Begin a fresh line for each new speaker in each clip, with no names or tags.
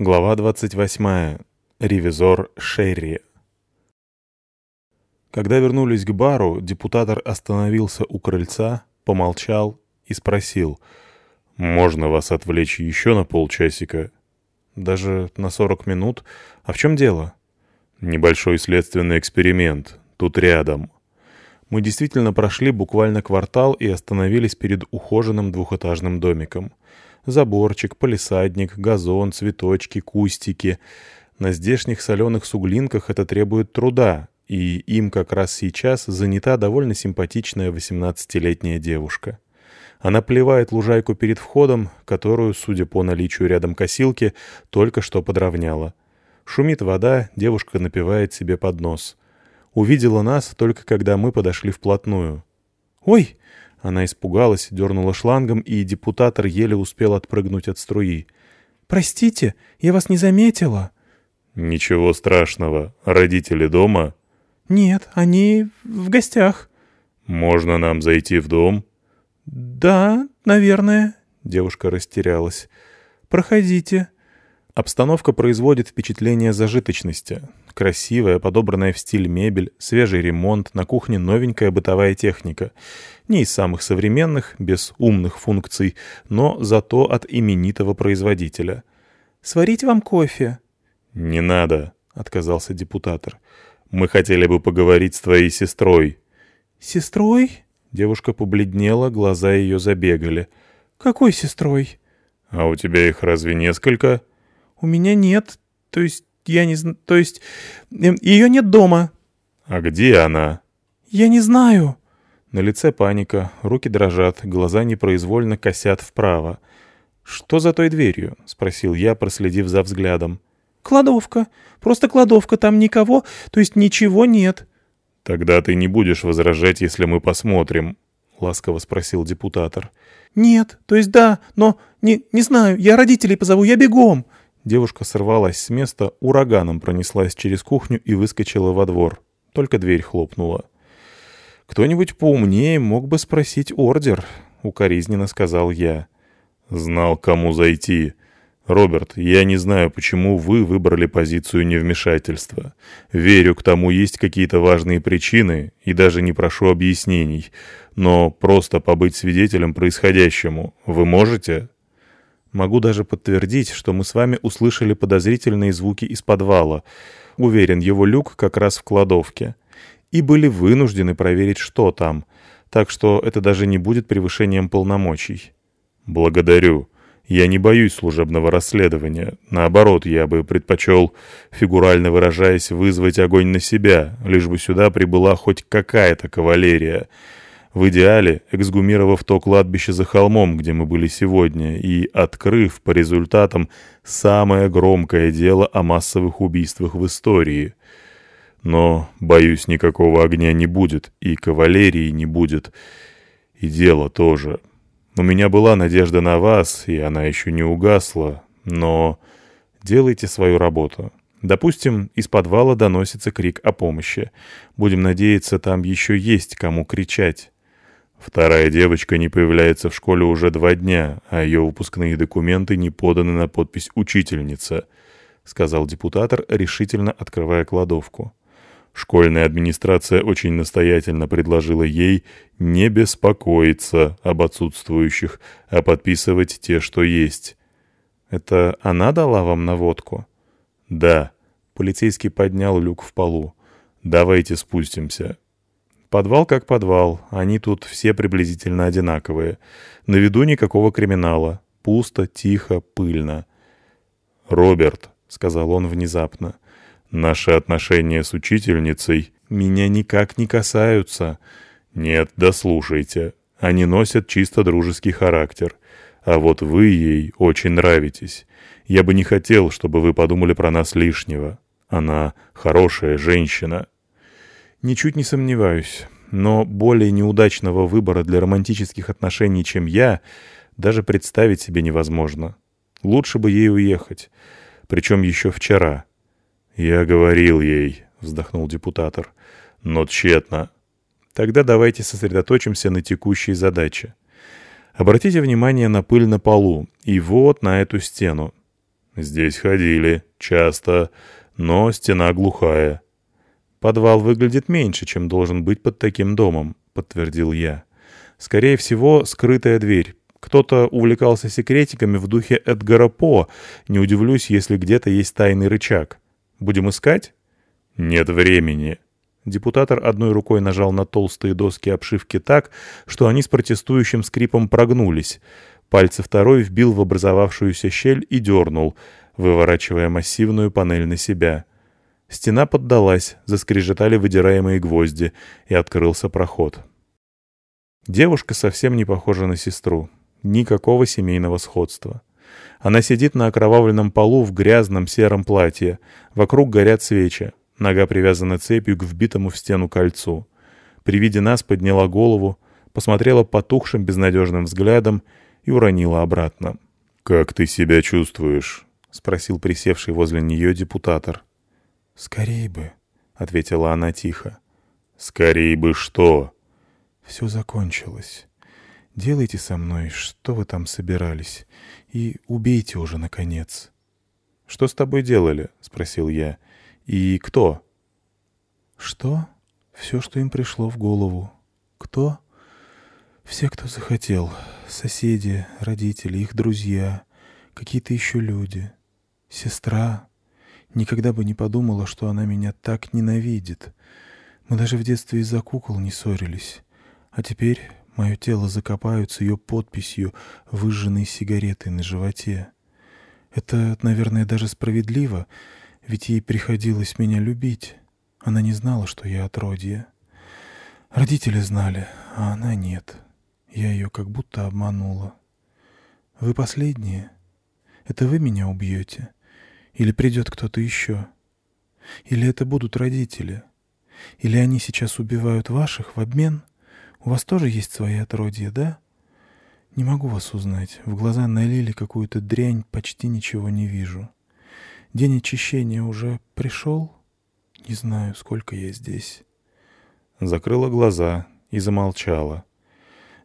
Глава 28. Ревизор Шерри. Когда вернулись к бару, депутатор остановился у крыльца, помолчал и спросил, «Можно вас отвлечь еще на полчасика?» «Даже на сорок минут? А в чем дело?» «Небольшой следственный эксперимент. Тут рядом». Мы действительно прошли буквально квартал и остановились перед ухоженным двухэтажным домиком. Заборчик, полисадник, газон, цветочки, кустики. На здешних соленых суглинках это требует труда, и им как раз сейчас занята довольно симпатичная 18-летняя девушка. Она плевает лужайку перед входом, которую, судя по наличию рядом косилки, только что подровняла. Шумит вода, девушка напивает себе под нос. Увидела нас только когда мы подошли вплотную. «Ой!» Она испугалась, дернула шлангом, и депутатор еле успел отпрыгнуть от струи. «Простите, я вас не заметила».
«Ничего страшного. Родители дома?»
«Нет, они в гостях».
«Можно нам зайти в дом?»
«Да, наверное», — девушка растерялась. «Проходите». Обстановка производит впечатление зажиточности. Красивая, подобранная в стиль мебель, свежий ремонт, на кухне новенькая бытовая техника. Не из самых современных, без умных функций, но зато от именитого производителя. «Сварить вам кофе?»
«Не надо», — отказался депутатор. «Мы хотели бы поговорить с твоей сестрой».
«Сестрой?» Девушка побледнела, глаза ее забегали. «Какой сестрой?»
«А у тебя их разве несколько?»
«У меня нет. То есть я не знаю... То есть эм, ее нет дома».
«А где она?»
«Я не знаю». На лице паника, руки дрожат, глаза непроизвольно косят вправо. «Что за той дверью?» — спросил я, проследив за взглядом. «Кладовка. Просто кладовка. Там никого, то есть ничего нет».
«Тогда ты не будешь возражать, если мы посмотрим», — ласково спросил депутатор.
«Нет, то есть да, но не, не знаю, я родителей позову, я бегом». Девушка сорвалась с места, ураганом пронеслась через кухню и выскочила во двор. Только дверь хлопнула. «Кто-нибудь поумнее мог бы спросить ордер», — укоризненно сказал я.
«Знал, кому зайти», «Роберт, я не знаю, почему вы выбрали позицию невмешательства. Верю, к тому есть какие-то важные причины, и даже не прошу объяснений. Но просто побыть свидетелем происходящему вы можете?»
«Могу даже подтвердить, что мы с вами услышали подозрительные звуки из подвала. Уверен, его люк как раз в кладовке. И были вынуждены проверить, что там. Так что это даже не будет превышением полномочий».
«Благодарю». Я не боюсь служебного расследования. Наоборот, я бы предпочел, фигурально выражаясь, вызвать огонь на себя, лишь бы сюда прибыла хоть какая-то кавалерия. В идеале, эксгумировав то кладбище за холмом, где мы были сегодня, и открыв по результатам самое громкое дело о массовых убийствах в истории. Но, боюсь, никакого огня не будет, и кавалерии не будет, и дело тоже. У меня была надежда на вас, и она еще не угасла, но делайте свою работу. Допустим, из подвала доносится крик о помощи. Будем надеяться, там еще есть кому кричать. Вторая девочка не появляется в школе уже два дня, а ее выпускные документы не поданы на подпись «Учительница», — сказал депутатор, решительно открывая кладовку. Школьная администрация очень настоятельно предложила ей не беспокоиться об отсутствующих, а подписывать те, что есть.
«Это она дала вам наводку?»
«Да».
Полицейский поднял люк в полу.
«Давайте спустимся».
Подвал как подвал, они тут все приблизительно одинаковые. На виду никакого криминала. Пусто, тихо, пыльно.
«Роберт», — сказал он внезапно, — Наши отношения с учительницей
меня никак не касаются.
Нет, дослушайте. Они носят чисто дружеский характер. А вот вы ей очень нравитесь. Я бы не хотел, чтобы вы подумали про нас лишнего. Она хорошая женщина.
Ничуть не сомневаюсь. Но более неудачного выбора для романтических отношений, чем я, даже представить себе невозможно. Лучше бы ей уехать. Причем еще вчера.
«Я говорил ей», — вздохнул депутатор, — «но тщетно».
Тогда давайте сосредоточимся на текущей задаче. Обратите внимание на пыль на полу и вот на эту стену.
«Здесь ходили. Часто. Но стена глухая».
«Подвал выглядит меньше, чем должен быть под таким домом», — подтвердил я. «Скорее всего, скрытая дверь. Кто-то увлекался секретиками в духе Эдгара По. Не удивлюсь, если где-то есть тайный рычаг. Будем искать?»
«Нет времени».
Депутатор одной рукой нажал на толстые доски обшивки так, что они с протестующим скрипом прогнулись. Пальцы второй вбил в образовавшуюся щель и дернул, выворачивая массивную панель на себя. Стена поддалась, заскрежетали выдираемые гвозди, и открылся проход. Девушка совсем не похожа на сестру. Никакого семейного сходства. Она сидит на окровавленном полу в грязном сером платье. Вокруг горят свечи. Нога привязана цепью к вбитому в стену кольцу. При виде нас подняла голову, посмотрела потухшим безнадежным взглядом и уронила обратно.
«Как ты себя чувствуешь?»
— спросил присевший возле нее депутатор.
«Скорей бы», — ответила она тихо.
«Скорей бы что?»
«Все закончилось. Делайте со мной, что вы там собирались, и убейте уже, наконец».
«Что с тобой делали?» — спросил я. «И кто?»
«Что? Все, что им пришло в голову. Кто?» «Все, кто захотел. Соседи, родители, их друзья, какие-то еще люди. Сестра, Никогда бы не подумала, что она меня так ненавидит. Мы даже в детстве из-за кукол не ссорились. А теперь мое тело закопают с ее подписью выжженной сигаретой на животе. Это, наверное, даже справедливо, ведь ей приходилось меня любить. Она не знала, что я отродье. Родители знали, а она нет. Я ее как будто обманула. Вы последние? Это вы меня убьете?» Или придет кто-то еще? Или это будут родители? Или они сейчас убивают ваших в обмен? У вас тоже есть свои отродья, да? Не могу вас узнать. В глаза налили какую-то дрянь, почти ничего не вижу. День очищения уже пришел? Не знаю, сколько я здесь.
Закрыла глаза и замолчала.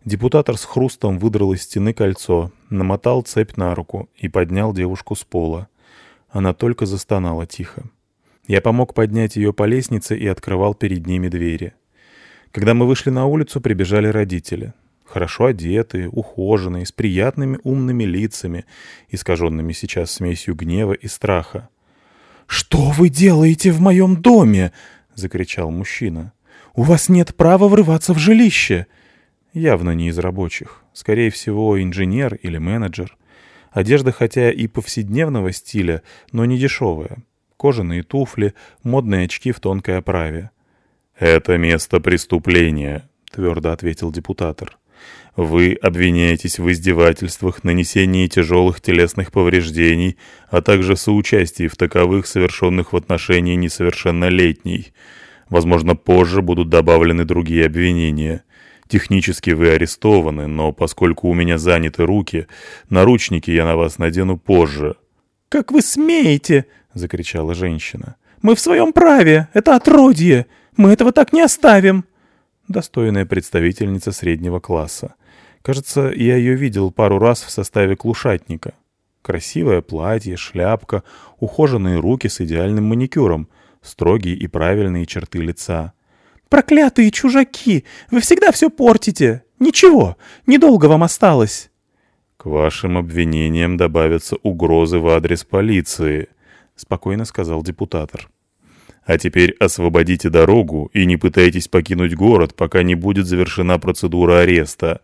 Депутатор с хрустом выдрал из стены кольцо, намотал цепь на руку и поднял девушку с пола. Она только застонала тихо. Я помог поднять ее по лестнице и открывал перед ними двери. Когда мы вышли на улицу, прибежали родители. Хорошо одетые, ухоженные, с приятными умными лицами, искаженными сейчас смесью гнева и страха.
«Что вы делаете в моем доме?» — закричал мужчина. «У вас нет права врываться в жилище!»
Явно не из рабочих. Скорее всего, инженер или менеджер. Одежда хотя и повседневного стиля, но не дешевая. Кожаные туфли, модные очки в тонкой оправе.
«Это место преступления», — твердо ответил депутатор. «Вы обвиняетесь в издевательствах, нанесении тяжелых телесных повреждений, а также соучастии в таковых, совершенных в отношении несовершеннолетней. Возможно, позже будут добавлены другие обвинения. Технически вы арестованы, но поскольку у меня заняты руки, наручники я на вас надену позже».
«Как вы смеете?» — закричала женщина. «Мы в своем праве! Это отродье! Мы этого так не оставим!»
Достойная представительница среднего класса. Кажется, я ее видел пару раз в составе клушатника. Красивое платье, шляпка, ухоженные руки с идеальным маникюром, строгие и правильные черты лица —
Проклятые чужаки! Вы всегда все портите! Ничего, недолго вам осталось!»
«К вашим обвинениям добавятся угрозы в адрес полиции», — спокойно сказал депутатор. «А теперь освободите дорогу и не пытайтесь покинуть город, пока не будет завершена процедура ареста».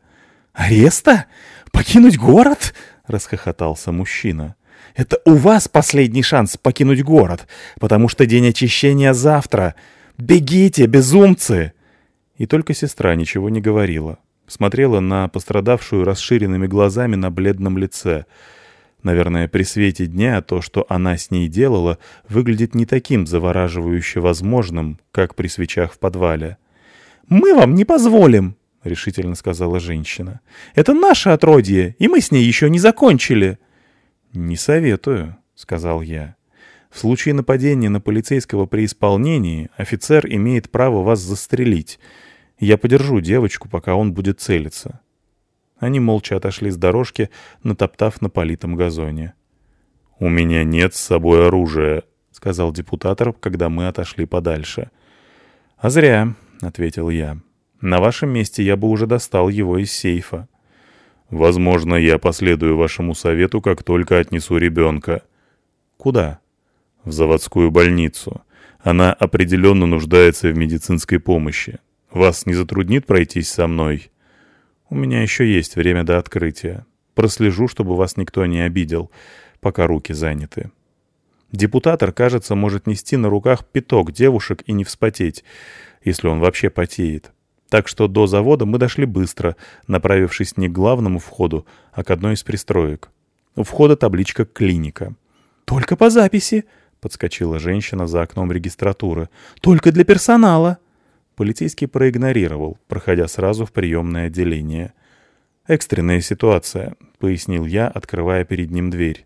«Ареста? Покинуть город?» — расхохотался мужчина. «Это у вас последний шанс покинуть город, потому что день очищения завтра. «Бегите, безумцы!»
И только сестра ничего не говорила. Смотрела на пострадавшую расширенными глазами на бледном лице. Наверное, при свете дня то, что она с ней делала, выглядит не таким завораживающе возможным, как при свечах в подвале.
«Мы вам не позволим!» — решительно сказала женщина. «Это наше отродье, и мы с ней еще не закончили!»
«Не советую», — сказал я. В случае нападения на полицейского при исполнении офицер имеет право вас застрелить. Я подержу девочку, пока он будет целиться». Они молча отошли с дорожки, натоптав на политом газоне.
«У меня нет с собой оружия», — сказал депутатор, когда мы отошли подальше.
«А зря», — ответил я. «На вашем месте я бы уже достал его из сейфа».
«Возможно, я последую вашему совету, как только отнесу ребенка».
«Куда?»
«В заводскую больницу. Она определенно нуждается в медицинской помощи. Вас не затруднит пройтись со мной?»
«У меня еще есть время до открытия. Прослежу, чтобы вас никто не обидел, пока руки заняты». Депутатор, кажется, может нести на руках пяток девушек и не вспотеть, если он вообще потеет. Так что до завода мы дошли быстро, направившись не к главному входу, а к одной из пристроек. У входа табличка «Клиника». «Только по записи!» — подскочила женщина за окном регистратуры. «Только для персонала!» Полицейский проигнорировал, проходя сразу в приемное отделение. «Экстренная ситуация», — пояснил я, открывая перед ним дверь.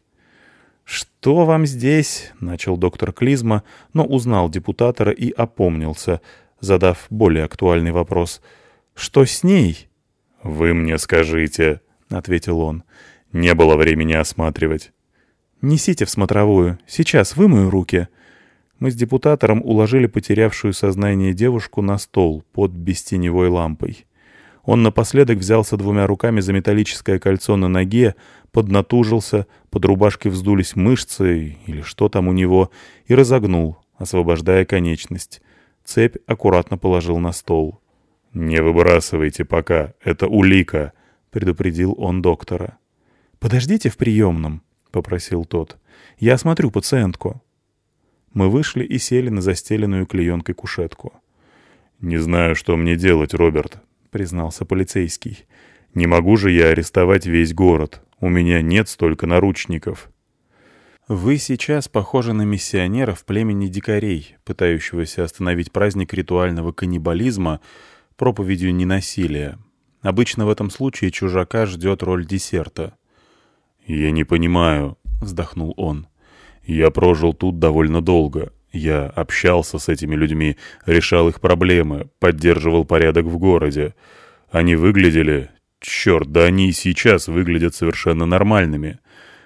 «Что вам здесь?» — начал доктор Клизма, но узнал депутатора и опомнился, задав более актуальный вопрос. «Что с ней?»
«Вы мне скажите», — ответил он. «Не было времени осматривать».
«Несите в смотровую. Сейчас вымою руки». Мы с депутатором уложили потерявшую сознание девушку на стол под бестеневой лампой. Он напоследок взялся двумя руками за металлическое кольцо на ноге, поднатужился, под рубашкой вздулись мышцы или что там у него, и разогнул, освобождая конечность. Цепь аккуратно положил на стол.
«Не выбрасывайте пока, это улика», — предупредил он доктора.
«Подождите в приемном», — попросил тот. «Я осмотрю пациентку». Мы вышли и сели на застеленную клеенкой кушетку.
«Не знаю, что мне делать, Роберт», — признался полицейский. «Не могу же я арестовать весь город. У меня нет столько наручников».
«Вы сейчас похожи на миссионера в племени дикарей, пытающегося остановить праздник ритуального каннибализма проповедью ненасилия. Обычно в этом случае чужака ждет роль десерта».
«Я не понимаю», — вздохнул он. «Я прожил тут довольно долго. Я общался с этими людьми, решал их проблемы, поддерживал порядок в городе. Они выглядели Черт, да они и сейчас выглядят совершенно нормальными.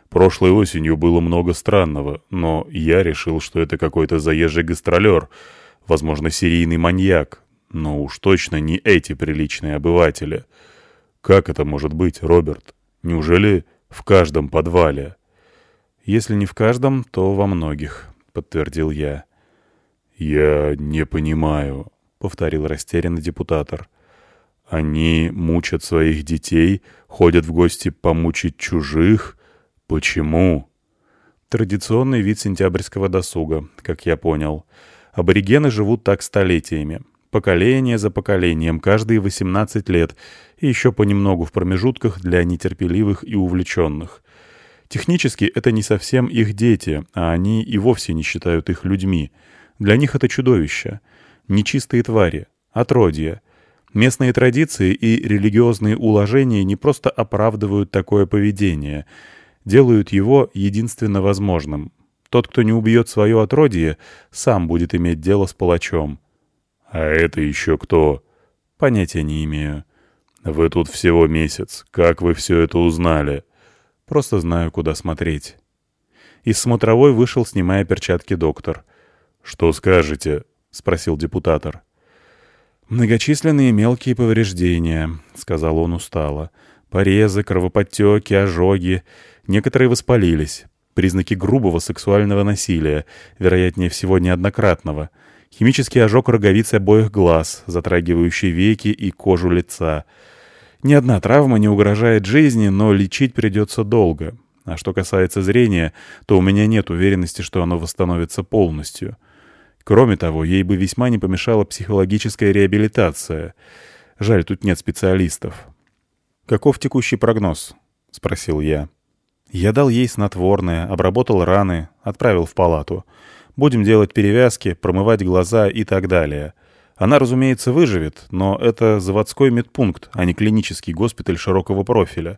Прошлой осенью было много странного, но я решил, что это какой-то заезжий гастролер, возможно, серийный маньяк, но уж точно не эти приличные обыватели. Как это может быть, Роберт? Неужели в каждом подвале?
Если не в каждом, то во многих, подтвердил я.
Я не понимаю, повторил растерянный депутатор. Они мучат своих детей, ходят в гости помучить чужих. Почему?
Традиционный вид сентябрьского досуга, как я понял. Аборигены живут так столетиями. Поколение за поколением, каждые 18 лет, и еще понемногу в промежутках для нетерпеливых и увлеченных. Технически это не совсем их дети, а они и вовсе не считают их людьми. Для них это чудовища. Нечистые твари, отродья — Местные традиции и религиозные уложения не просто оправдывают такое поведение, делают его единственно возможным. Тот, кто не убьет свое отродье, сам будет иметь дело с палачом.
«А это еще кто?»
«Понятия не имею».
«Вы тут всего месяц. Как вы все это узнали?»
«Просто знаю, куда смотреть». Из смотровой вышел, снимая перчатки, доктор.
«Что скажете?» — спросил депутатор.
«Многочисленные мелкие повреждения», — сказал он устало. «Порезы, кровоподтеки, ожоги. Некоторые воспалились. Признаки грубого сексуального насилия, вероятнее всего неоднократного. Химический ожог роговицы обоих глаз, затрагивающий веки и кожу лица. Ни одна травма не угрожает жизни, но лечить придется долго. А что касается зрения, то у меня нет уверенности, что оно восстановится полностью». Кроме того, ей бы весьма не помешала психологическая реабилитация. Жаль, тут нет специалистов. «Каков текущий прогноз?» — спросил я. Я дал ей снотворное, обработал раны, отправил в палату. Будем делать перевязки, промывать глаза и так далее. Она, разумеется, выживет, но это заводской медпункт, а не клинический госпиталь широкого профиля.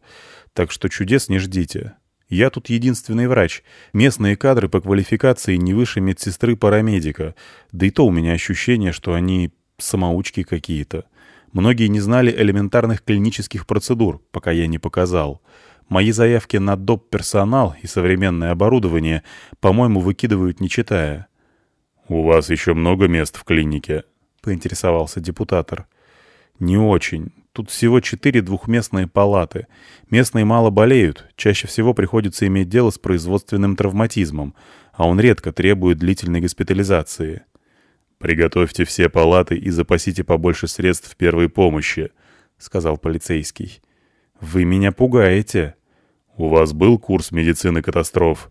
Так что чудес не ждите. Я тут единственный врач. Местные кадры по квалификации не выше медсестры-парамедика. Да и то у меня ощущение, что они самоучки какие-то. Многие не знали элементарных клинических процедур, пока я не показал. Мои заявки на доп. персонал и современное оборудование, по-моему, выкидывают не читая.
«У вас еще много мест в клинике?» — поинтересовался депутатор.
«Не очень. Тут всего четыре двухместные палаты. Местные мало болеют, чаще всего приходится иметь дело с производственным травматизмом, а он редко требует длительной госпитализации».
«Приготовьте все палаты и запасите побольше средств первой помощи», — сказал полицейский.
«Вы меня пугаете».
«У вас был курс медицины катастроф?»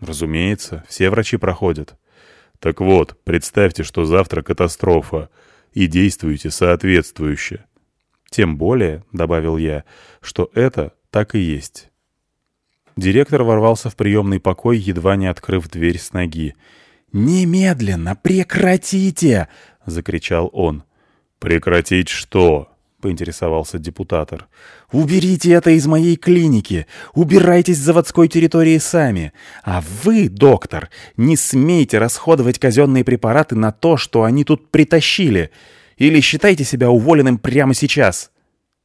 «Разумеется, все врачи проходят».
«Так вот, представьте, что завтра катастрофа, и действуйте соответствующе».
«Тем более», — добавил я, — «что это так и есть». Директор ворвался в приемный покой, едва не открыв дверь с ноги. «Немедленно прекратите!» — закричал он.
«Прекратить что?»
— поинтересовался депутатор. «Уберите это из моей клиники! Убирайтесь с заводской территории сами! А вы, доктор, не смейте расходовать казенные препараты на то, что они тут притащили! Или считайте себя уволенным прямо сейчас!»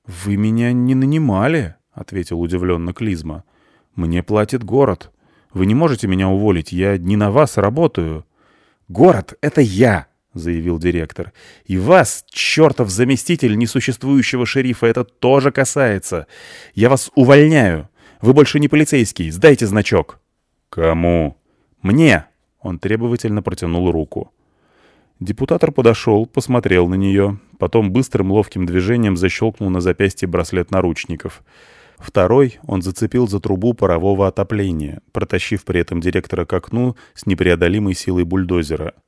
«Вы меня не нанимали?» — ответил удивленно Клизма. «Мне платит город. Вы не можете меня уволить, я не на вас работаю». «Город — это я!» — заявил директор. «И вас, чертов заместитель несуществующего шерифа, это тоже касается. Я вас увольняю. Вы больше не полицейский. Сдайте значок».
«Кому?»
«Мне!» — он требовательно протянул руку. Депутатор подошел, посмотрел на нее, потом быстрым ловким движением защелкнул на запястье браслет наручников. Второй он зацепил за трубу парового отопления, протащив при этом директора к окну с непреодолимой силой бульдозера —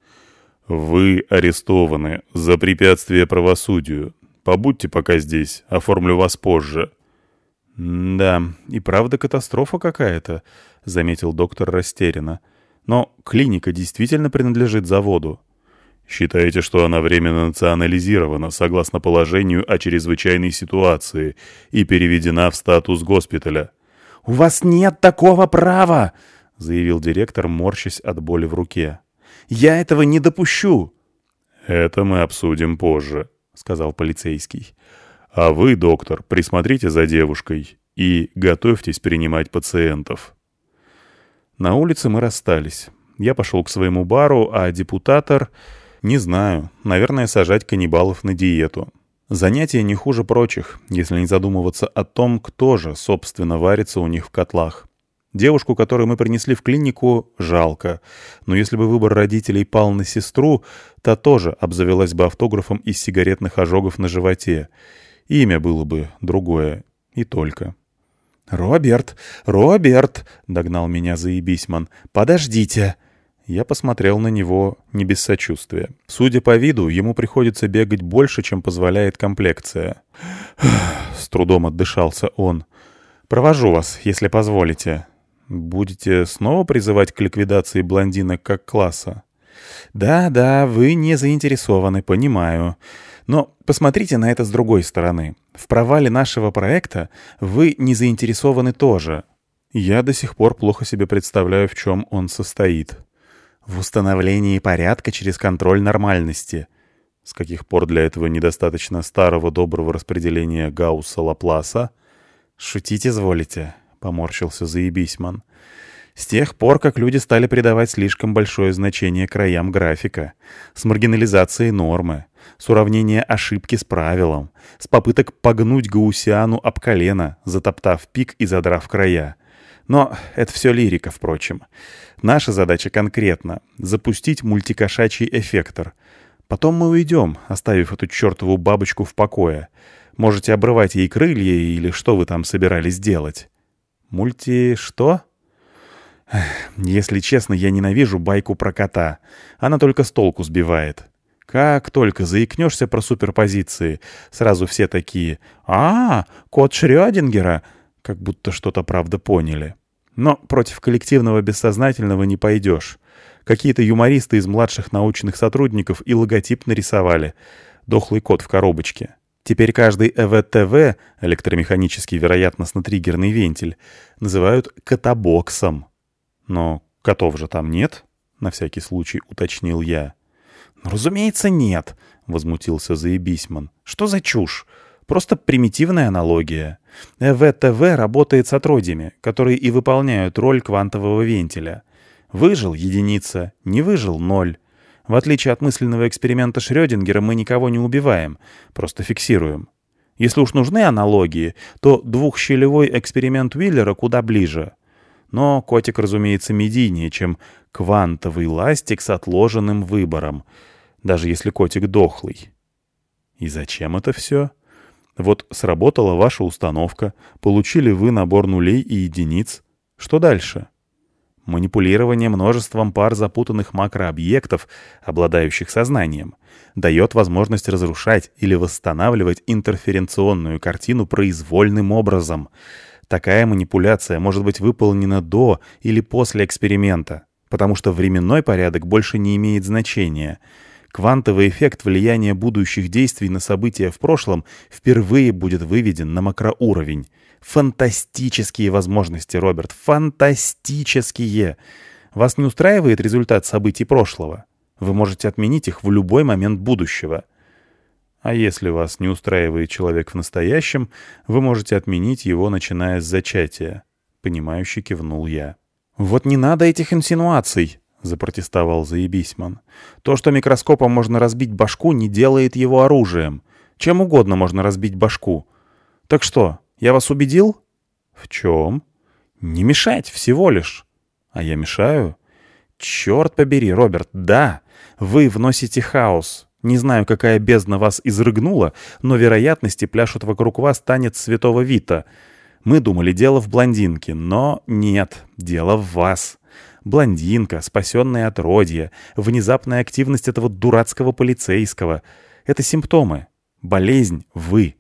«Вы арестованы за препятствие правосудию. Побудьте пока здесь, оформлю вас позже».
«Да, и правда катастрофа какая-то», — заметил доктор растерянно. «Но клиника действительно принадлежит заводу».
«Считаете, что она временно национализирована согласно положению о чрезвычайной ситуации и переведена в статус госпиталя?»
«У вас нет такого права!» — заявил директор, морщась от боли в руке. Я этого не допущу!»
«Это мы обсудим позже», — сказал полицейский. «А вы, доктор, присмотрите за девушкой и готовьтесь принимать пациентов».
На улице мы расстались. Я пошел к своему бару, а депутатор... Не знаю, наверное, сажать каннибалов на диету. Занятие не хуже прочих, если не задумываться о том, кто же, собственно, варится у них в котлах. Девушку, которую мы принесли в клинику, жалко. Но если бы выбор родителей пал на сестру, та тоже обзавелась бы автографом из сигаретных ожогов на животе. Имя было бы другое. И только. «Роберт! Роберт!» — догнал меня заебисьман. «Подождите!» Я посмотрел на него не без сочувствия. Судя по виду, ему приходится бегать больше, чем позволяет комплекция. С трудом отдышался он. «Провожу вас, если позволите». Будете снова призывать к ликвидации блондинок как класса? Да, да, вы не заинтересованы, понимаю. Но посмотрите на это с другой стороны. В провале нашего проекта вы не заинтересованы тоже. Я до сих пор плохо себе представляю, в чем он состоит. В установлении порядка через контроль нормальности. С каких пор для этого недостаточно старого доброго распределения Гаусса-Лапласа? Шутить изволите поморщился заебисьман. С тех пор, как люди стали придавать слишком большое значение краям графика, с маргинализацией нормы, с уравнения ошибки с правилом, с попыток погнуть гаусиану об колено, затоптав пик и задрав края. Но это все лирика, впрочем. Наша задача конкретно — запустить мультикошачий эффектор. Потом мы уйдем, оставив эту чертову бабочку в покое. Можете обрывать ей крылья или что вы там собирались делать. Мульти... что? Если честно, я ненавижу байку про кота. Она только с толку сбивает. Как только заикнешься про суперпозиции, сразу все такие «А, кот Шрёдингера!» Как будто что-то правда поняли. Но против коллективного бессознательного не пойдешь. Какие-то юмористы из младших научных сотрудников и логотип нарисовали. Дохлый кот в коробочке. Теперь каждый ЭВТВ, электромеханический вероятностно-триггерный вентиль, называют катабоксом. Но котов же там нет, на всякий случай уточнил я. «Ну, разумеется, нет», — возмутился Заебисьман. «Что за чушь?
Просто примитивная аналогия. ЭВТВ работает с отродьями, которые и выполняют роль квантового вентиля. Выжил — единица, не выжил — ноль. В отличие от мысленного эксперимента Шрёдингера мы никого не убиваем, просто фиксируем. Если уж нужны аналогии, то двухщелевой эксперимент Уиллера куда ближе. Но котик, разумеется, медийнее, чем квантовый ластик с отложенным выбором, даже если котик дохлый. И зачем это все? Вот сработала ваша установка, получили вы набор нулей и единиц. Что дальше? Манипулирование множеством пар запутанных макрообъектов, обладающих сознанием, дает возможность разрушать или восстанавливать интерференционную картину произвольным образом. Такая манипуляция может быть выполнена до или после эксперимента, потому что временной порядок больше не имеет значения. Квантовый эффект влияния будущих действий на события в прошлом впервые будет выведен на макроуровень. Фантастические возможности, Роберт, фантастические! Вас не устраивает результат событий прошлого? Вы можете отменить их в любой момент будущего. А если вас не устраивает человек в настоящем, вы можете отменить его, начиная с зачатия. Понимающе кивнул я. Вот не надо этих инсинуаций, — запротестовал Заебисьман. «То, что микроскопом можно разбить башку, не делает его оружием. Чем угодно можно разбить башку. Так что, я вас убедил?» «В чем?» «Не мешать, всего лишь». «А я мешаю?» «Черт побери, Роберт, да! Вы вносите хаос. Не знаю, какая бездна вас изрыгнула, но вероятности пляшут вокруг вас танец святого Вита. Мы думали, дело в блондинке, но нет, дело в вас». Блондинка, спасенное отродье, внезапная активность этого дурацкого полицейского. Это симптомы. Болезнь — вы.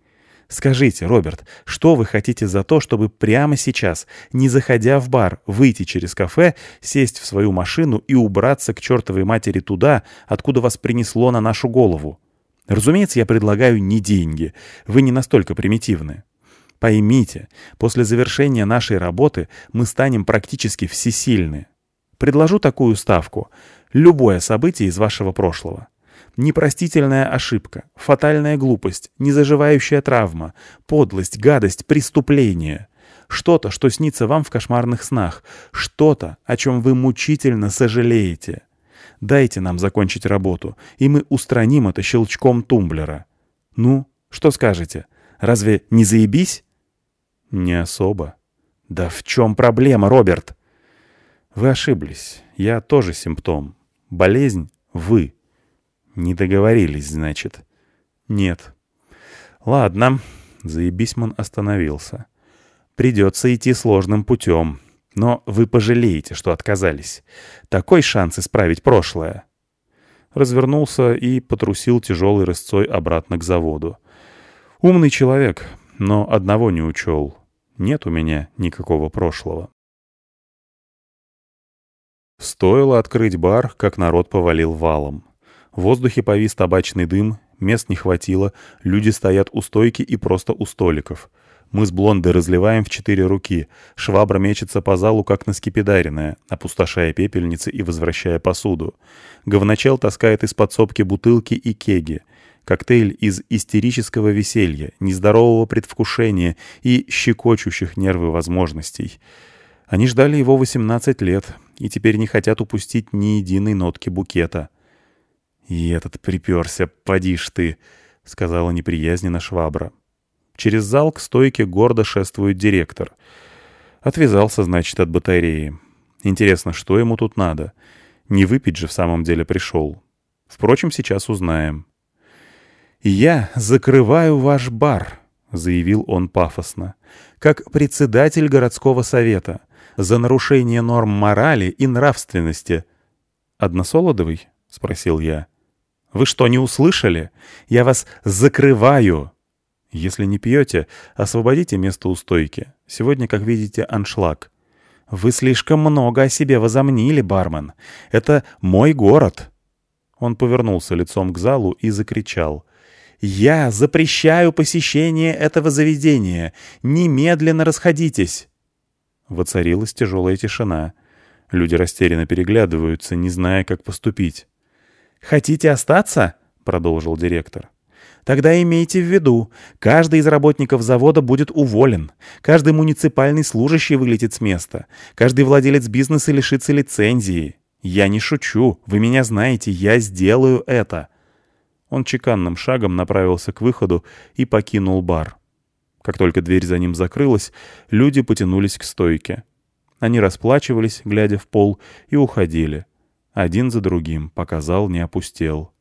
Скажите, Роберт, что вы хотите за то, чтобы прямо сейчас, не заходя в бар, выйти через кафе, сесть в свою машину и убраться к чертовой матери туда, откуда вас принесло на нашу голову? Разумеется, я предлагаю не деньги. Вы не настолько примитивны. Поймите, после завершения нашей работы мы станем практически всесильны. Предложу такую ставку. Любое событие из вашего прошлого. Непростительная ошибка, фатальная глупость, незаживающая травма, подлость, гадость, преступление. Что-то, что снится вам в кошмарных снах. Что-то, о чем вы мучительно сожалеете. Дайте нам закончить работу, и мы устраним это щелчком тумблера. Ну, что скажете? Разве не заебись? Не особо. Да в чем проблема, Роберт? Вы ошиблись. Я тоже симптом. Болезнь — вы. Не договорились, значит. Нет. Ладно. Заебисьман остановился. Придется идти сложным путем. Но вы пожалеете, что отказались. Такой шанс исправить прошлое. Развернулся и потрусил тяжелой рысцой обратно к заводу. Умный человек, но одного не учел. Нет у меня никакого прошлого. Стоило открыть бар, как народ повалил валом. В воздухе повис табачный дым, мест не хватило, люди стоят у стойки и просто у столиков. Мы с Блондой разливаем в четыре руки, швабра мечется по залу, как наскепидаренная, опустошая пепельницы и возвращая посуду. Говночел таскает из подсобки бутылки и кеги. Коктейль из истерического веселья, нездорового предвкушения и щекочущих нервы возможностей. Они ждали его 18 лет, и теперь не хотят упустить ни единой нотки букета. «И этот приперся, поди ж ты», — сказала неприязненно швабра. Через зал к стойке гордо шествует директор. Отвязался, значит, от батареи. Интересно, что ему тут надо? Не выпить же в самом деле пришел. Впрочем, сейчас узнаем. «Я закрываю ваш бар», — заявил он пафосно, — «как председатель городского совета за нарушение норм морали и нравственности. «Односолодовый?» — спросил я. «Вы что, не услышали? Я вас закрываю!» «Если не пьете, освободите место у стойки. Сегодня, как видите, аншлаг». «Вы слишком много о себе возомнили, бармен. Это мой город». Он повернулся лицом к залу и закричал. «Я запрещаю посещение этого заведения. Немедленно расходитесь!» Воцарилась тяжелая тишина. Люди растерянно переглядываются, не зная, как поступить. «Хотите остаться?» — продолжил директор. Тогда имейте в виду, каждый из работников завода будет уволен, каждый муниципальный служащий вылетит с места, каждый владелец бизнеса лишится лицензии. Я не шучу, вы меня знаете, я сделаю это. Он чеканным шагом направился к выходу и покинул бар. Как только дверь за ним закрылась, люди потянулись к стойке. Они расплачивались, глядя в пол, и уходили. Один за другим, пока зал не опустел.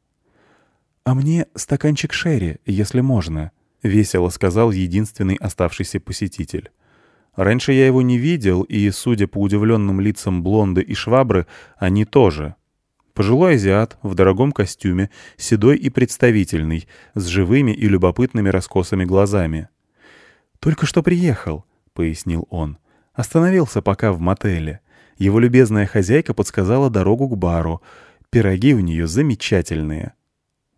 «А мне стаканчик шерри, если можно», — весело сказал единственный оставшийся посетитель. Раньше я его не видел, и, судя по удивленным лицам блонды и швабры, они тоже. Пожилой азиат в дорогом костюме, седой и представительный, с живыми и любопытными раскосыми глазами. «Только что приехал», — пояснил он. «Остановился пока в мотеле. Его любезная хозяйка подсказала дорогу к бару. Пироги у нее замечательные».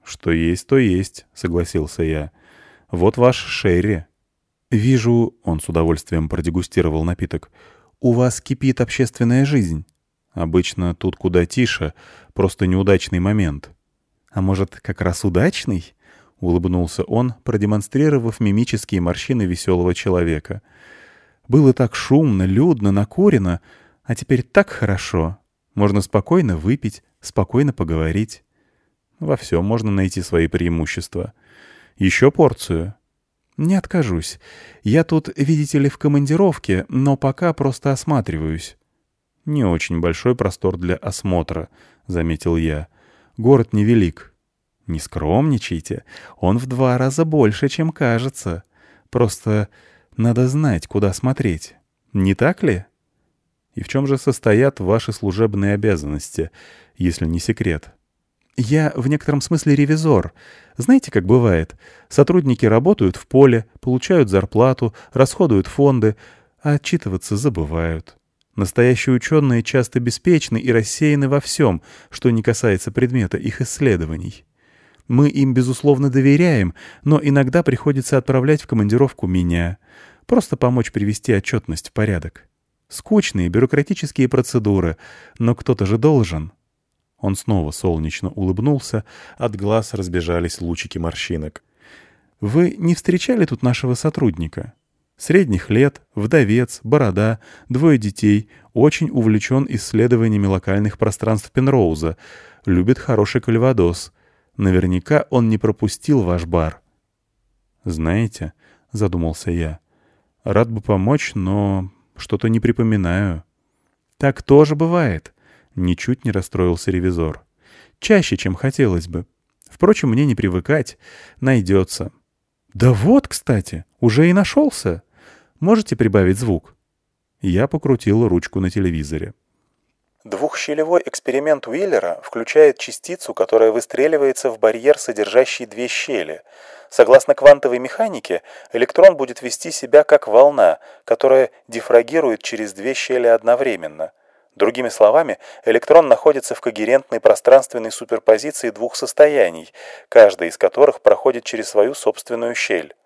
«Что есть, то есть», — согласился я. «Вот ваш Шерри».
«Вижу», — он с удовольствием продегустировал напиток, — «у вас кипит общественная жизнь».
«Обычно тут куда тише, просто неудачный момент».
«А может, как раз удачный?» — улыбнулся он, продемонстрировав мимические морщины веселого человека. «Было так шумно, людно, накурено, а теперь так хорошо. Можно спокойно выпить, спокойно поговорить».
Во всем можно найти свои преимущества. Еще порцию?
Не откажусь. Я тут, видите ли, в командировке, но пока просто осматриваюсь.
Не очень большой простор для осмотра, заметил я.
Город невелик. Не скромничайте. Он в два раза больше, чем кажется. Просто надо знать, куда смотреть. Не так ли?
И в чем же состоят ваши служебные обязанности, если не секрет?
Я в некотором смысле ревизор. Знаете, как бывает? Сотрудники работают в поле, получают зарплату, расходуют фонды, а отчитываться забывают. Настоящие ученые часто беспечны и рассеяны во всем, что не касается предмета их исследований. Мы им, безусловно, доверяем, но иногда приходится отправлять в командировку меня. Просто помочь привести отчетность в порядок. Скучные бюрократические процедуры, но кто-то же должен.
Он снова солнечно улыбнулся, от глаз разбежались лучики морщинок.
«Вы не встречали тут нашего сотрудника? Средних лет, вдовец, борода, двое детей, очень увлечен исследованиями локальных пространств Пенроуза, любит хороший кальвадос. Наверняка он не пропустил ваш бар».
«Знаете», — задумался я, — «рад бы помочь, но что-то не припоминаю».
«Так тоже бывает. Ничуть не расстроился ревизор. «Чаще, чем хотелось бы. Впрочем, мне не привыкать. Найдется». «Да вот, кстати, уже и нашелся. Можете прибавить звук?» Я покрутил ручку на телевизоре.
Двухщелевой эксперимент Уиллера включает частицу, которая выстреливается в барьер, содержащий две щели. Согласно квантовой механике, электрон будет вести себя как волна, которая дифрагирует через две щели одновременно – Другими словами, электрон находится в когерентной пространственной суперпозиции двух состояний, каждая из которых проходит через свою собственную щель.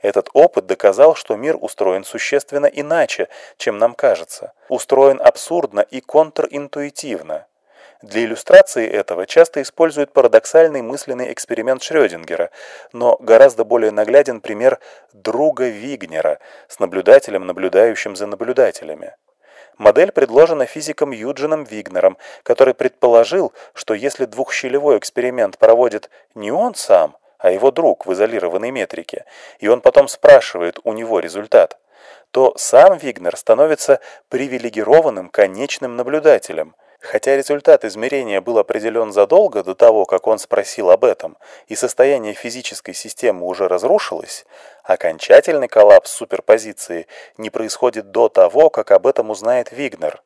Этот опыт доказал, что мир устроен существенно иначе, чем нам кажется. Устроен абсурдно и контринтуитивно. Для иллюстрации этого часто используют парадоксальный мысленный эксперимент Шрёдингера, но гораздо более нагляден пример друга Вигнера с наблюдателем, наблюдающим за наблюдателями. Модель предложена физиком Юджином Вигнером, который предположил, что если двухщелевой эксперимент проводит не он сам, а его друг в изолированной метрике, и он потом спрашивает у него результат, то сам Вигнер становится привилегированным конечным наблюдателем – Хотя результат измерения был определен задолго до того, как он спросил об этом, и состояние физической системы уже разрушилось, окончательный коллапс суперпозиции не происходит до того, как об этом узнает Вигнер –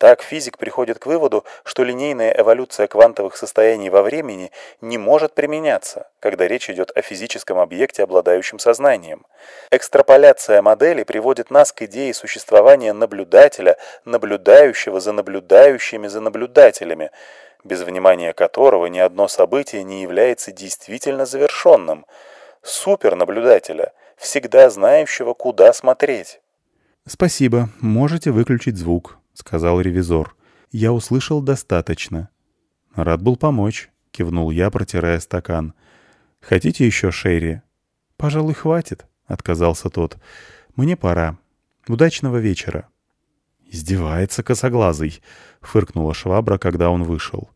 так физик приходит к выводу, что линейная эволюция квантовых состояний во времени не может применяться, когда речь идет о физическом объекте, обладающем сознанием. Экстраполяция модели приводит нас к идее существования наблюдателя, наблюдающего за наблюдающими за наблюдателями, без внимания которого ни одно событие не является действительно завершенным. Супернаблюдателя, всегда знающего, куда смотреть.
«Спасибо, можете выключить звук», сказал ревизор. «Я услышал достаточно».
«Рад был помочь», — кивнул я, протирая стакан.
Хотите еще Шерри?» «Пожалуй, хватит», — отказался тот. «Мне пора. Удачного вечера». «Издевается косоглазый», — фыркнула швабра, когда он вышел.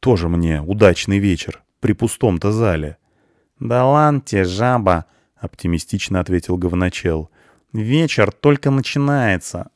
«Тоже мне удачный вечер, при пустом-то зале». «Да ладно жаба», — оптимистично ответил говночел. «Вечер только начинается,